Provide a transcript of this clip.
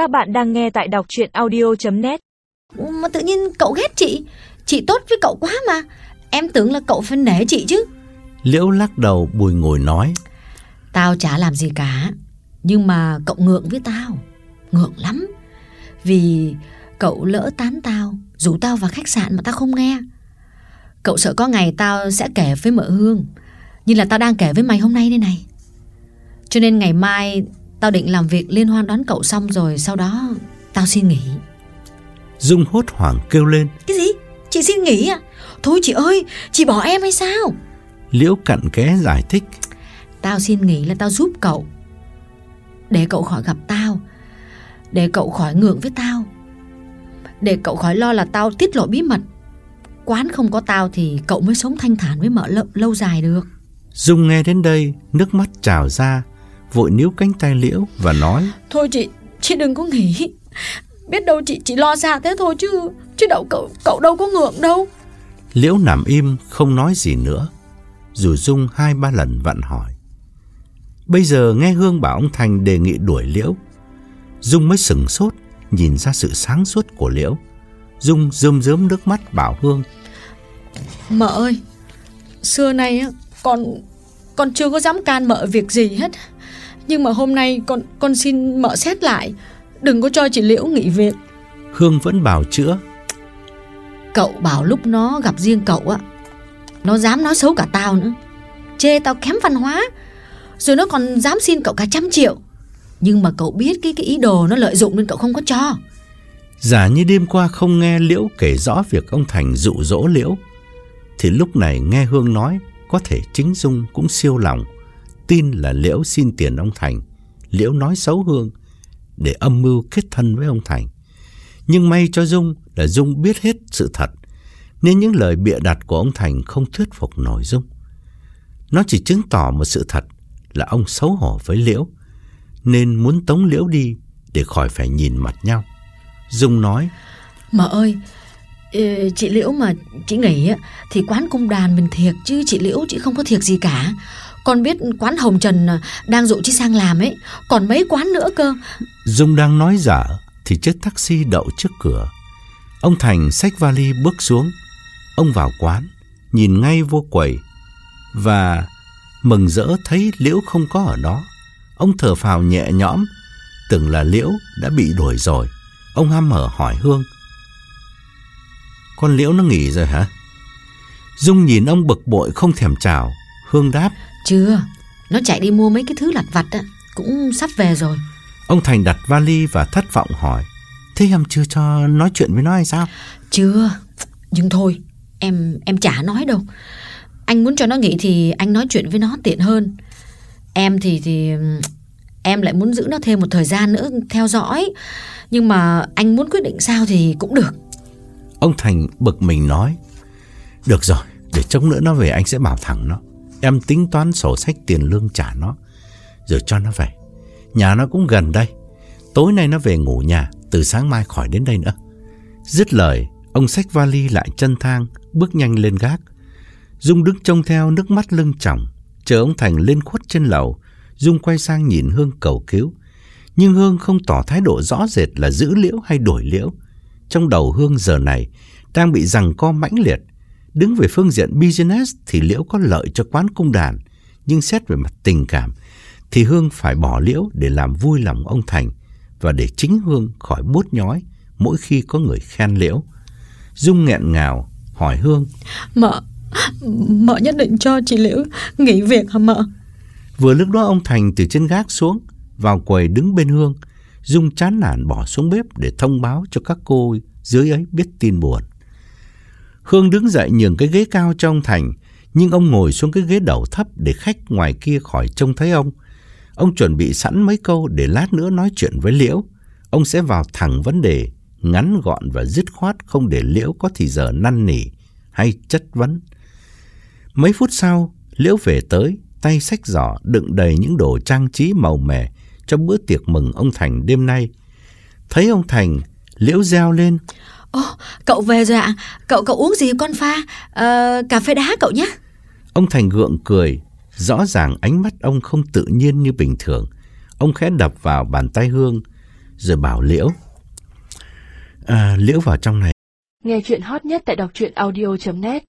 Các bạn đang nghe tại đọc chuyện audio.net Mà tự nhiên cậu ghét chị. Chị tốt với cậu quá mà. Em tưởng là cậu phải nể chị chứ. Liễu lắc đầu bùi ngồi nói. Tao chả làm gì cả. Nhưng mà cậu ngượng với tao. Ngượng lắm. Vì cậu lỡ tán tao. Rủ tao vào khách sạn mà tao không nghe. Cậu sợ có ngày tao sẽ kể với mợ Hương. Như là tao đang kể với mày hôm nay đây này. Cho nên ngày mai Tao định làm việc liên hoan đón cậu xong rồi Sau đó tao xin nghỉ. Dung hốt hoảng kêu lên. Cái gì? Chị xin nghỉ à? Thôi chị ơi, chị bỏ em hay sao? Liễu cặn ké giải thích. Tao xin nghỉ là tao giúp cậu. Để cậu khỏi gặp tao. Để cậu khỏi ngượng với tao. Để cậu khỏi lo là tao tiết lộ bí mật. Quán không có tao thì cậu mới sống thanh thản với mợ lâu, lâu dài được. Dung nghe đến đây Nước mắt trào ra Vội níu cánh tay Liễu và nói Thôi chị, chị đừng có nghỉ Biết đâu chị chỉ lo xa thế thôi chứ Chứ đâu cậu cậu đâu có ngượng đâu. Liễu nằm im không nói gì nữa. Dù Dung hai ba lần vặn hỏi. Bây giờ nghe Hương bảo ông Thành đề nghị đuổi Liễu. Dung mới sừng sốt Nhìn ra sự sáng suốt của Liễu. Dung rơm rớm nước mắt bảo Hương. Mợ ơi Xưa nay con con chưa có dám can mợ việc gì hết Nhưng mà hôm nay con con xin mợ xét lại. Đừng có cho chị Liễu nghỉ việc. Hương vẫn bảo chữa. Cậu bảo lúc nó gặp riêng cậu á Nó dám nói xấu cả tao nữa. Chê tao kém văn hóa. Rồi nó còn dám xin cậu cả trăm triệu. Nhưng mà cậu biết cái cái ý đồ nó lợi dụng nên cậu không có cho. Giả như đêm qua không nghe Liễu kể rõ việc ông Thành dụ dỗ Liễu Thì lúc này nghe Hương nói Có thể chính Dung cũng siêu lòng Tin là Liễu xin tiền ông Thành. Liễu nói xấu Hương Để âm mưu kết thân với ông Thành. Nhưng may cho Dung là Dung biết hết sự thật, Nên những lời bịa đặt của ông Thành không thuyết phục nổi Dung. Nó chỉ chứng tỏ một sự thật Là ông xấu hổ với Liễu, Nên muốn tống Liễu đi Để khỏi phải nhìn mặt nhau. Dung nói, Mà ơi Chị Liễu mà chị nghỉ á, Thì quán cung đàn mình thiệt Chứ chị Liễu chị không có thiệt gì cả. Con biết quán Hồng Trần à, đang dụ chị sang làm ấy. Còn mấy quán nữa cơ? Dung đang nói dở Thì chiếc taxi đậu trước cửa. Ông Thành xách vali bước xuống. Ông vào quán, Nhìn ngay vô quầy Và mừng rỡ thấy Liễu không có ở đó. Ông thở phào nhẹ nhõm, Tưởng là Liễu đã bị đuổi rồi. Ông hăm hở hỏi Hương. Con Liễu nó nghỉ rồi hả? Dung nhìn ông bực bội không thèm chào. Hương đáp Chưa Nó chạy đi mua mấy cái thứ lặt vặt á Cũng sắp về rồi. Ông Thành đặt vali và thất vọng hỏi Thế em chưa cho nói chuyện với nó hay sao? Chưa Nhưng thôi Em em chả nói đâu. Anh muốn cho nó nghỉ thì anh nói chuyện với nó tiện hơn. Em thì thì Em lại muốn giữ nó thêm một thời gian nữa Theo dõi. Nhưng mà anh muốn quyết định sao thì cũng được. Ông Thành bực mình nói Được rồi Để chống nữa nó về anh sẽ bảo thẳng nó Em tính toán sổ sách tiền lương trả nó. Rồi cho nó về. Nhà nó cũng gần đây. Tối nay nó về ngủ nhà, Từ sáng mai khỏi đến đây nữa. Dứt lời, Ông xách vali lại chân thang, Bước nhanh lên gác. Dung đứng trông theo, nước mắt lưng tròng. Chờ ông Thành lên khuất trên lầu, Dung quay sang nhìn Hương cầu cứu. Nhưng Hương không tỏ thái độ rõ rệt là giữ liễu hay đổi liễu. Trong đầu Hương giờ này, Đang bị rằng co mãnh liệt. Đứng về phương diện business Thì liễu có lợi cho quán cung đàn Nhưng xét về mặt tình cảm Thì Hương phải bỏ liễu để làm vui lòng ông Thành Và để chính Hương khỏi bút nhói Mỗi khi có người khen liễu. Dung nghẹn ngào hỏi Hương. Mợ Mợ nhất định cho chị Liễu nghỉ việc hả mợ? Vừa lúc đó ông Thành từ trên gác xuống Vào quầy đứng bên Hương. Dung chán nản bỏ xuống bếp Để thông báo cho các cô dưới ấy biết tin buồn Hương đứng dậy nhường cái ghế cao cho ông Thành Nhưng ông ngồi xuống cái ghế đầu thấp Để khách ngoài kia khỏi trông thấy ông Ông chuẩn bị sẵn mấy câu Để lát nữa nói chuyện với Liễu Ông sẽ vào thẳng vấn đề Ngắn gọn và dứt khoát Không để Liễu có thì giờ năn nỉ Hay chất vấn Mấy phút sau Liễu về tới tay xách giỏ đựng đầy những đồ trang trí màu mè cho bữa tiệc mừng ông Thành đêm nay. Thấy ông Thành, Liễu reo lên. Ồ, cậu về rồi ạ. Cậu cậu uống gì con pha? Ờ, cà phê đá cậu nhé. Ông Thành gượng cười, rõ ràng ánh mắt ông không tự nhiên như bình thường. Ông khẽ đập vào bàn tay Hương, Rồi bảo Liễu. À, Liễu vào trong này. Nghe chuyện hot nhất tại đọc truyện audio.net